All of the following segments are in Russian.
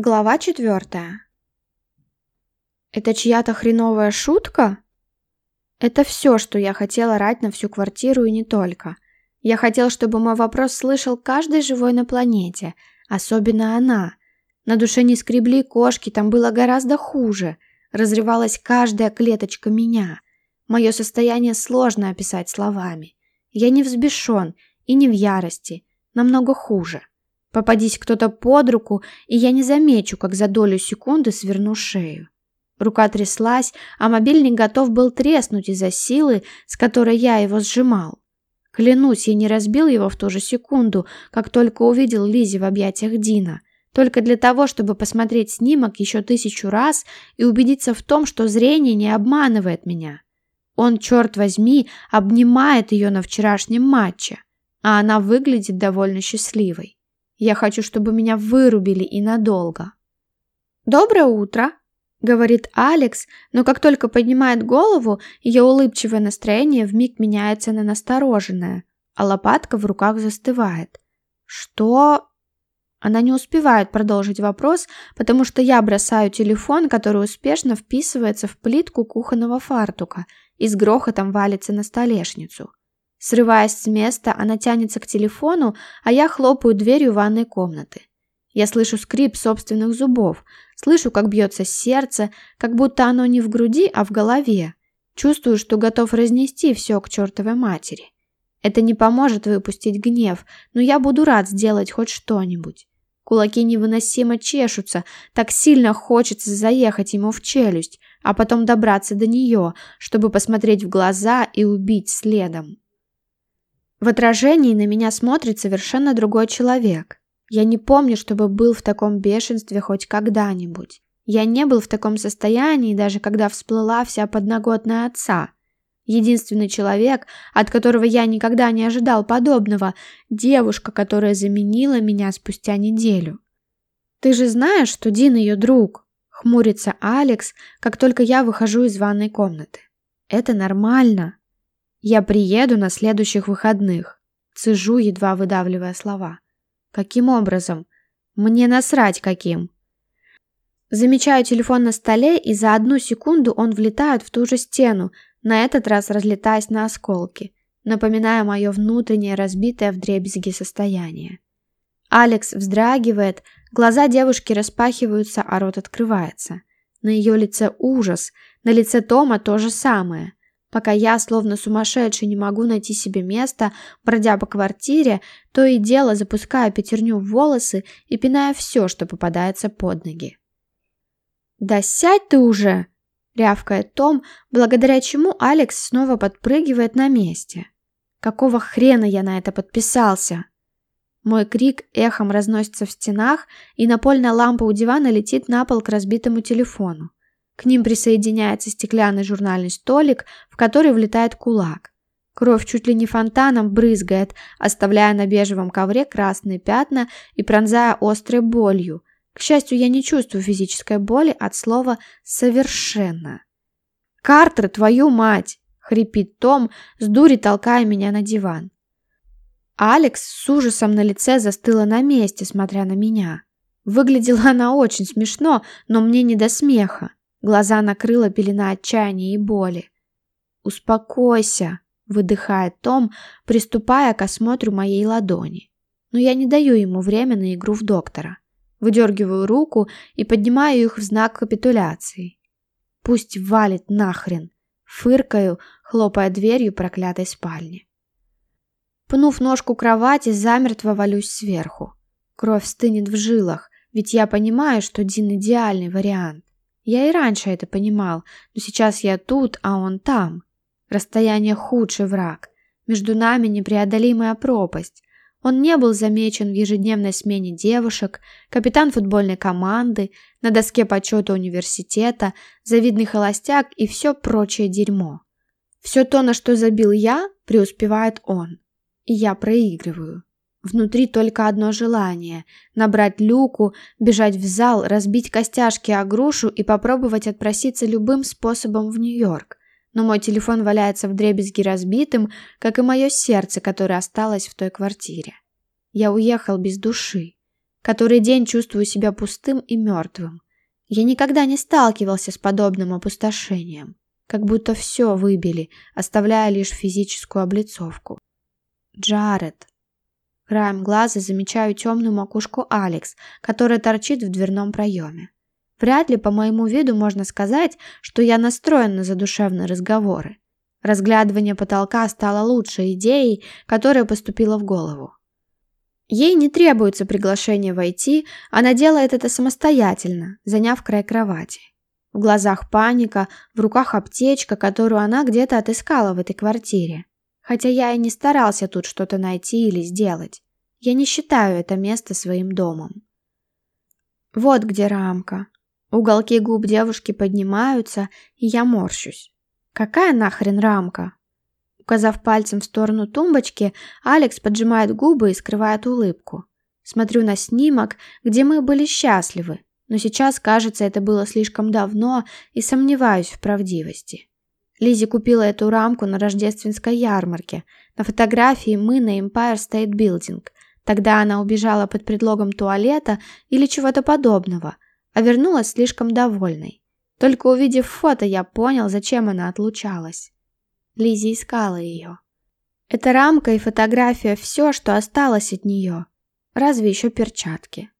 Глава четвертая. Это чья-то хреновая шутка? Это все, что я хотела рать на всю квартиру и не только. Я хотел, чтобы мой вопрос слышал каждый живой на планете, особенно она. На душе не скребли кошки, там было гораздо хуже. Разрывалась каждая клеточка меня. Мое состояние сложно описать словами. Я не взбешен и не в ярости, намного хуже. Попадись кто-то под руку, и я не замечу, как за долю секунды сверну шею. Рука тряслась, а мобильник готов был треснуть из-за силы, с которой я его сжимал. Клянусь, я не разбил его в ту же секунду, как только увидел Лизи в объятиях Дина. Только для того, чтобы посмотреть снимок еще тысячу раз и убедиться в том, что зрение не обманывает меня. Он, черт возьми, обнимает ее на вчерашнем матче, а она выглядит довольно счастливой. Я хочу, чтобы меня вырубили и надолго. «Доброе утро», — говорит Алекс, но как только поднимает голову, ее улыбчивое настроение вмиг меняется на настороженное, а лопатка в руках застывает. «Что?» Она не успевает продолжить вопрос, потому что я бросаю телефон, который успешно вписывается в плитку кухонного фартука и с грохотом валится на столешницу. Срываясь с места, она тянется к телефону, а я хлопаю дверью ванной комнаты. Я слышу скрип собственных зубов, слышу, как бьется сердце, как будто оно не в груди, а в голове. Чувствую, что готов разнести все к чертовой матери. Это не поможет выпустить гнев, но я буду рад сделать хоть что-нибудь. Кулаки невыносимо чешутся, так сильно хочется заехать ему в челюсть, а потом добраться до нее, чтобы посмотреть в глаза и убить следом. В отражении на меня смотрит совершенно другой человек. Я не помню, чтобы был в таком бешенстве хоть когда-нибудь. Я не был в таком состоянии, даже когда всплыла вся подноготная отца. Единственный человек, от которого я никогда не ожидал подобного, девушка, которая заменила меня спустя неделю. «Ты же знаешь, что Дин ее друг?» — хмурится Алекс, как только я выхожу из ванной комнаты. «Это нормально». Я приеду на следующих выходных. Цежу, едва выдавливая слова. Каким образом? Мне насрать каким. Замечаю телефон на столе, и за одну секунду он влетает в ту же стену, на этот раз разлетаясь на осколки, напоминая мое внутреннее разбитое вдребезги состояние. Алекс вздрагивает, глаза девушки распахиваются, а рот открывается. На ее лице ужас, на лице Тома то же самое. Пока я, словно сумасшедший, не могу найти себе места, бродя по квартире, то и дело запуская пятерню в волосы и пиная все, что попадается под ноги. «Да сядь ты уже!» — рявкает Том, благодаря чему Алекс снова подпрыгивает на месте. «Какого хрена я на это подписался?» Мой крик эхом разносится в стенах, и напольная лампа у дивана летит на пол к разбитому телефону. К ним присоединяется стеклянный журнальный столик, в который влетает кулак. Кровь чуть ли не фонтаном брызгает, оставляя на бежевом ковре красные пятна и пронзая острой болью. К счастью, я не чувствую физической боли от слова «совершенно». «Картер, твою мать!» — хрипит Том, с дури толкая меня на диван. Алекс с ужасом на лице застыла на месте, смотря на меня. Выглядела она очень смешно, но мне не до смеха. Глаза накрыла пелена отчаяния и боли. «Успокойся», — выдыхает Том, приступая к осмотру моей ладони. Но я не даю ему время на игру в доктора. Выдергиваю руку и поднимаю их в знак капитуляции. Пусть валит нахрен. Фыркаю, хлопая дверью проклятой спальни. Пнув ножку кровати, замертво валюсь сверху. Кровь стынет в жилах, ведь я понимаю, что Дин идеальный вариант. Я и раньше это понимал, но сейчас я тут, а он там. Расстояние худший враг. Между нами непреодолимая пропасть. Он не был замечен в ежедневной смене девушек, капитан футбольной команды, на доске почета университета, завидный холостяк и все прочее дерьмо. Все то, на что забил я, преуспевает он. И я проигрываю. Внутри только одно желание – набрать люку, бежать в зал, разбить костяшки о грушу и попробовать отпроситься любым способом в Нью-Йорк. Но мой телефон валяется в дребезги разбитым, как и мое сердце, которое осталось в той квартире. Я уехал без души. Который день чувствую себя пустым и мертвым. Я никогда не сталкивался с подобным опустошением. Как будто все выбили, оставляя лишь физическую облицовку. Джаред. Краем глаза замечаю темную макушку Алекс, которая торчит в дверном проеме. Вряд ли по моему виду можно сказать, что я настроен на задушевные разговоры. Разглядывание потолка стало лучшей идеей, которая поступила в голову. Ей не требуется приглашение войти, она делает это самостоятельно, заняв край кровати. В глазах паника, в руках аптечка, которую она где-то отыскала в этой квартире. Хотя я и не старался тут что-то найти или сделать. Я не считаю это место своим домом. Вот где рамка. Уголки губ девушки поднимаются, и я морщусь. Какая нахрен рамка? Указав пальцем в сторону тумбочки, Алекс поджимает губы и скрывает улыбку. Смотрю на снимок, где мы были счастливы, но сейчас, кажется, это было слишком давно и сомневаюсь в правдивости. Лизи купила эту рамку на рождественской ярмарке. На фотографии мы на Empire State Building. Тогда она убежала под предлогом туалета или чего-то подобного, а вернулась слишком довольной. Только увидев фото, я понял, зачем она отлучалась. Лизи искала ее. Эта рамка и фотография – все, что осталось от нее. Разве еще перчатки.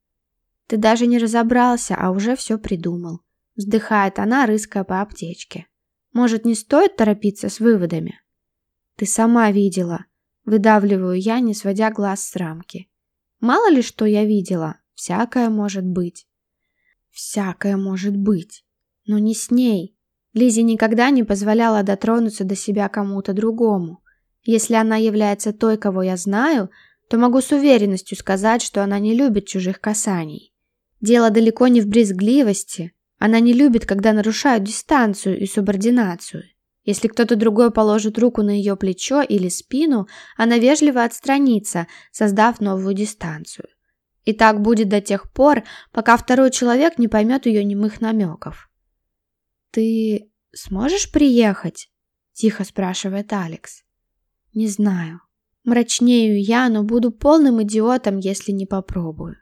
Ты даже не разобрался, а уже все придумал. Вздыхает она, рыская по аптечке. Может, не стоит торопиться с выводами? Ты сама видела. Выдавливаю я, не сводя глаз с рамки. Мало ли что я видела. Всякое может быть. Всякое может быть. Но не с ней. Лизи никогда не позволяла дотронуться до себя кому-то другому. Если она является той, кого я знаю, то могу с уверенностью сказать, что она не любит чужих касаний. Дело далеко не в брезгливости. Она не любит, когда нарушают дистанцию и субординацию. Если кто-то другой положит руку на ее плечо или спину, она вежливо отстранится, создав новую дистанцию. И так будет до тех пор, пока второй человек не поймет ее немых намеков. «Ты сможешь приехать?» – тихо спрашивает Алекс. «Не знаю. Мрачнею я, но буду полным идиотом, если не попробую».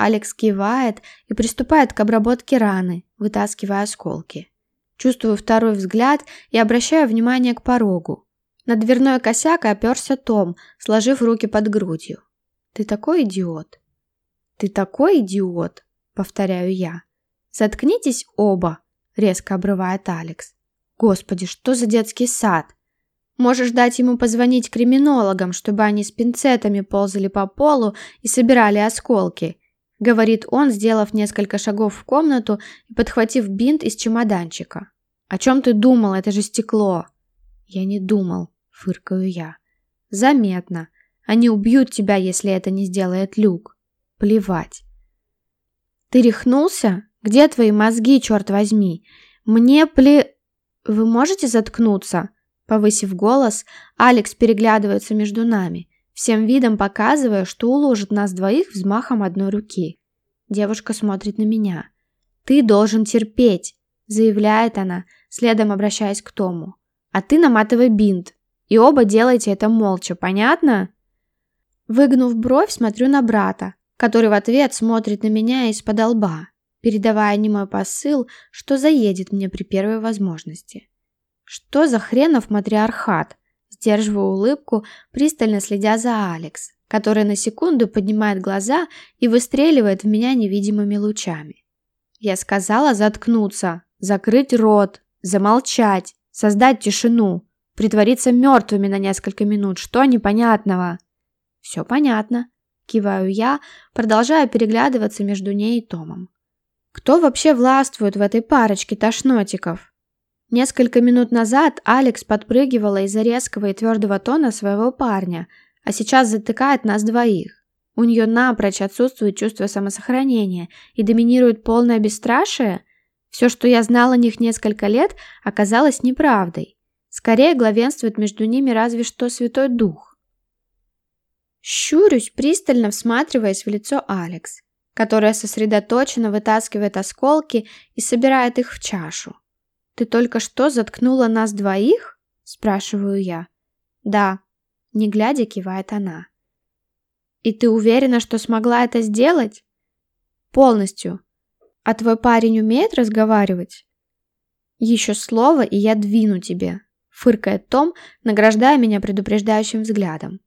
Алекс кивает и приступает к обработке раны, вытаскивая осколки. Чувствую второй взгляд и обращаю внимание к порогу. На дверной косяк оперся Том, сложив руки под грудью. «Ты такой идиот!» «Ты такой идиот!» — повторяю я. «Заткнитесь оба!» резко обрывает Алекс. Господи, что за детский сад? Можешь дать ему позвонить криминологам, чтобы они с пинцетами ползали по полу и собирали осколки, говорит он, сделав несколько шагов в комнату и подхватив бинт из чемоданчика. О чем ты думал? Это же стекло. Я не думал, фыркаю я. Заметно. Они убьют тебя, если это не сделает Люк. Плевать. Ты рехнулся? Где твои мозги, черт возьми? Мне пле... Вы можете заткнуться?» Повысив голос, Алекс переглядывается между нами, всем видом показывая, что уложит нас двоих взмахом одной руки. Девушка смотрит на меня. «Ты должен терпеть», — заявляет она, следом обращаясь к Тому. «А ты наматывай бинт. И оба делайте это молча, понятно?» Выгнув бровь, смотрю на брата, который в ответ смотрит на меня из-под лба передавая немой посыл, что заедет мне при первой возможности. Что за хренов матриархат? Сдерживаю улыбку, пристально следя за Алекс, которая на секунду поднимает глаза и выстреливает в меня невидимыми лучами. Я сказала заткнуться, закрыть рот, замолчать, создать тишину, притвориться мертвыми на несколько минут. Что непонятного? Все понятно. Киваю я, продолжая переглядываться между ней и Томом. Кто вообще властвует в этой парочке тошнотиков? Несколько минут назад Алекс подпрыгивала из-за резкого и твердого тона своего парня, а сейчас затыкает нас двоих. У нее напрочь отсутствует чувство самосохранения и доминирует полное бесстрашие. Все, что я знал о них несколько лет, оказалось неправдой. Скорее главенствует между ними разве что Святой Дух. Щурюсь, пристально всматриваясь в лицо Алекс которая сосредоточенно вытаскивает осколки и собирает их в чашу. «Ты только что заткнула нас двоих?» – спрашиваю я. «Да», – не глядя кивает она. И ты уверена, что смогла это сделать? Полностью. А твой парень умеет разговаривать? Еще слово, и я двину тебе, фыркает Том, награждая меня предупреждающим взглядом.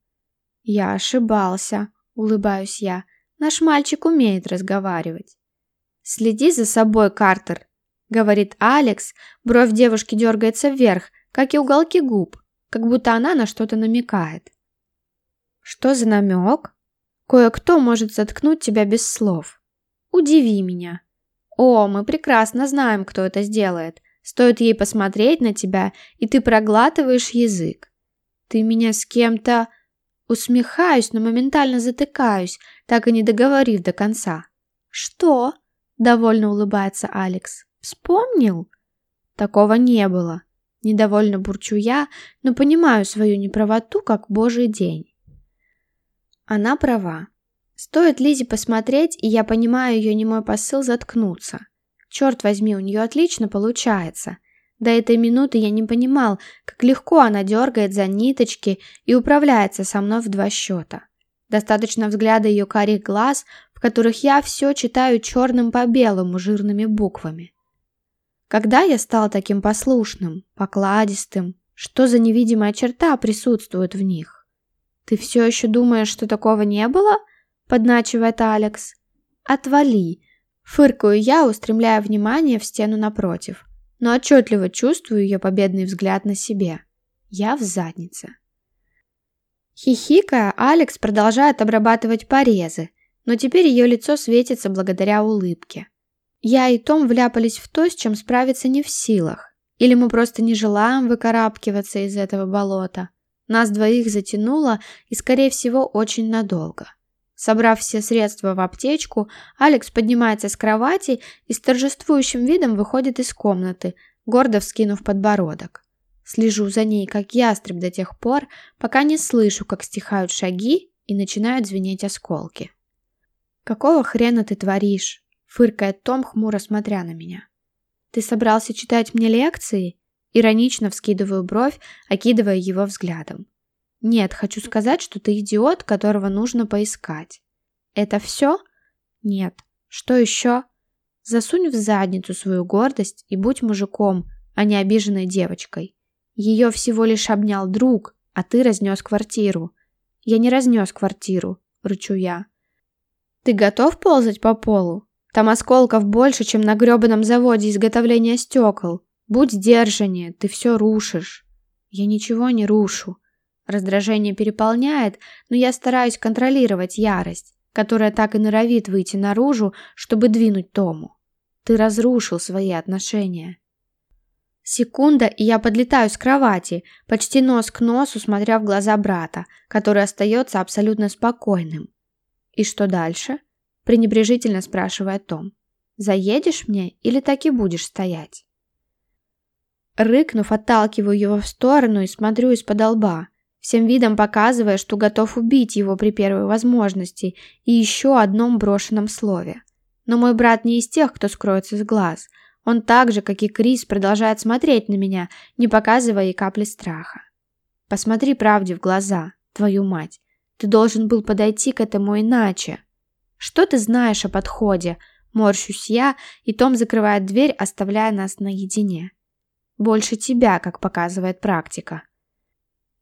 Я ошибался, улыбаюсь я. Наш мальчик умеет разговаривать. Следи за собой, Картер, говорит Алекс, бровь девушки дергается вверх, как и уголки губ, как будто она на что-то намекает. Что за намек? Кое-кто может заткнуть тебя без слов. Удиви меня. О, мы прекрасно знаем, кто это сделает. Стоит ей посмотреть на тебя, и ты проглатываешь язык. Ты меня с кем-то... Усмехаюсь, но моментально затыкаюсь, так и не договорив до конца. «Что?» – довольно улыбается Алекс. «Вспомнил?» Такого не было. Недовольно бурчу я, но понимаю свою неправоту как божий день. Она права. Стоит Лизе посмотреть, и я понимаю ее немой посыл заткнуться. Черт возьми, у нее отлично получается. До этой минуты я не понимал, как легко она дергает за ниточки и управляется со мной в два счета. Достаточно взгляда ее карих глаз, в которых я все читаю черным по белому жирными буквами. Когда я стал таким послушным, покладистым, что за невидимая черта присутствует в них? «Ты все еще думаешь, что такого не было?» – подначивает Алекс. «Отвали!» – фыркаю я, устремляя внимание в стену напротив, но отчетливо чувствую ее победный взгляд на себе. Я в заднице. Хихикая, Алекс продолжает обрабатывать порезы, но теперь ее лицо светится благодаря улыбке. Я и Том вляпались в то, с чем справиться не в силах. Или мы просто не желаем выкарабкиваться из этого болота. Нас двоих затянуло и, скорее всего, очень надолго. Собрав все средства в аптечку, Алекс поднимается с кровати и с торжествующим видом выходит из комнаты, гордо вскинув подбородок. Слежу за ней, как ястреб до тех пор, пока не слышу, как стихают шаги и начинают звенеть осколки. «Какого хрена ты творишь?» — фыркает Том, хмуро смотря на меня. «Ты собрался читать мне лекции? Иронично вскидываю бровь, окидывая его взглядом. Нет, хочу сказать, что ты идиот, которого нужно поискать. Это все? Нет. Что еще? Засунь в задницу свою гордость и будь мужиком, а не обиженной девочкой. Ее всего лишь обнял друг, а ты разнес квартиру. Я не разнес квартиру, рычу я. Ты готов ползать по полу? Там осколков больше, чем на гребаном заводе изготовления стекол. Будь сдержаннее, ты все рушишь. Я ничего не рушу. Раздражение переполняет, но я стараюсь контролировать ярость, которая так и норовит выйти наружу, чтобы двинуть Тому. Ты разрушил свои отношения. Секунда, и я подлетаю с кровати, почти нос к носу, смотря в глаза брата, который остается абсолютно спокойным. «И что дальше?» – пренебрежительно спрашивает Том. «Заедешь мне или так и будешь стоять?» Рыкнув, отталкиваю его в сторону и смотрю из-под лба, всем видом показывая, что готов убить его при первой возможности и еще одном брошенном слове. Но мой брат не из тех, кто скроется с глаз. Он так же, как и Крис, продолжает смотреть на меня, не показывая и капли страха. Посмотри правде в глаза, твою мать. Ты должен был подойти к этому иначе. Что ты знаешь о подходе? Морщусь я, и Том закрывает дверь, оставляя нас наедине. Больше тебя, как показывает практика.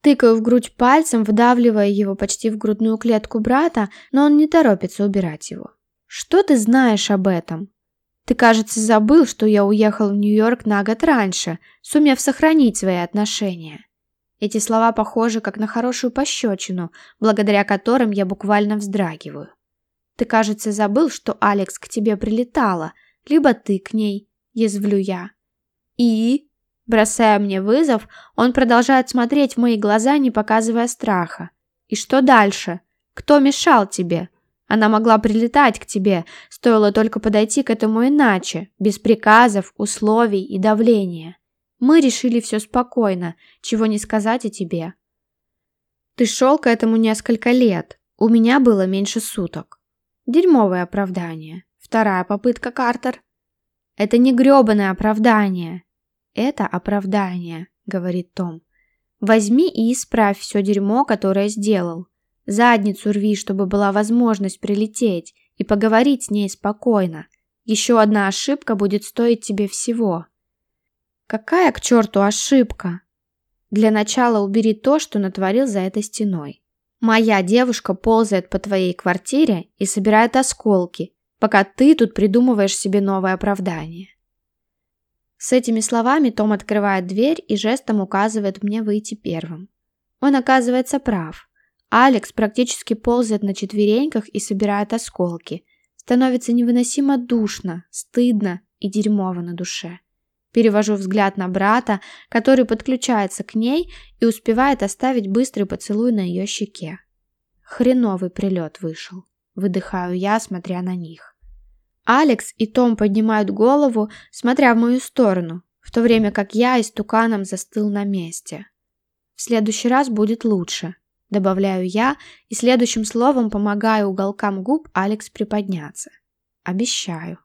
Тыкаю в грудь пальцем, вдавливая его почти в грудную клетку брата, но он не торопится убирать его. «Что ты знаешь об этом?» «Ты, кажется, забыл, что я уехал в Нью-Йорк на год раньше, сумев сохранить свои отношения». Эти слова похожи как на хорошую пощечину, благодаря которым я буквально вздрагиваю. «Ты, кажется, забыл, что Алекс к тебе прилетала, либо ты к ней», – язвлю я. «И?» Бросая мне вызов, он продолжает смотреть в мои глаза, не показывая страха. «И что дальше? Кто мешал тебе? Она могла прилетать к тебе, стоило только подойти к этому иначе, без приказов, условий и давления. Мы решили все спокойно, чего не сказать о тебе. Ты шел к этому несколько лет, у меня было меньше суток. Дерьмовое оправдание. Вторая попытка, Картер. Это не грёбаное оправдание. «Это оправдание», — говорит Том. «Возьми и исправь все дерьмо, которое сделал. Задницу рви, чтобы была возможность прилететь и поговорить с ней спокойно. Еще одна ошибка будет стоить тебе всего. Какая к черту ошибка? Для начала убери то, что натворил за этой стеной. Моя девушка ползает по твоей квартире и собирает осколки, пока ты тут придумываешь себе новое оправдание. С этими словами Том открывает дверь и жестом указывает мне выйти первым. Он оказывается прав. Алекс практически ползает на четвереньках и собирает осколки. Становится невыносимо душно, стыдно и дерьмово на душе. Перевожу взгляд на брата, который подключается к ней и успевает оставить быстрый поцелуй на ее щеке. Хреновый прилет вышел. Выдыхаю я, смотря на них. Алекс и Том поднимают голову, смотря в мою сторону, в то время как я истуканом застыл на месте. В следующий раз будет лучше, добавляю я и следующим словом помогаю уголкам губ Алекс приподняться. Обещаю.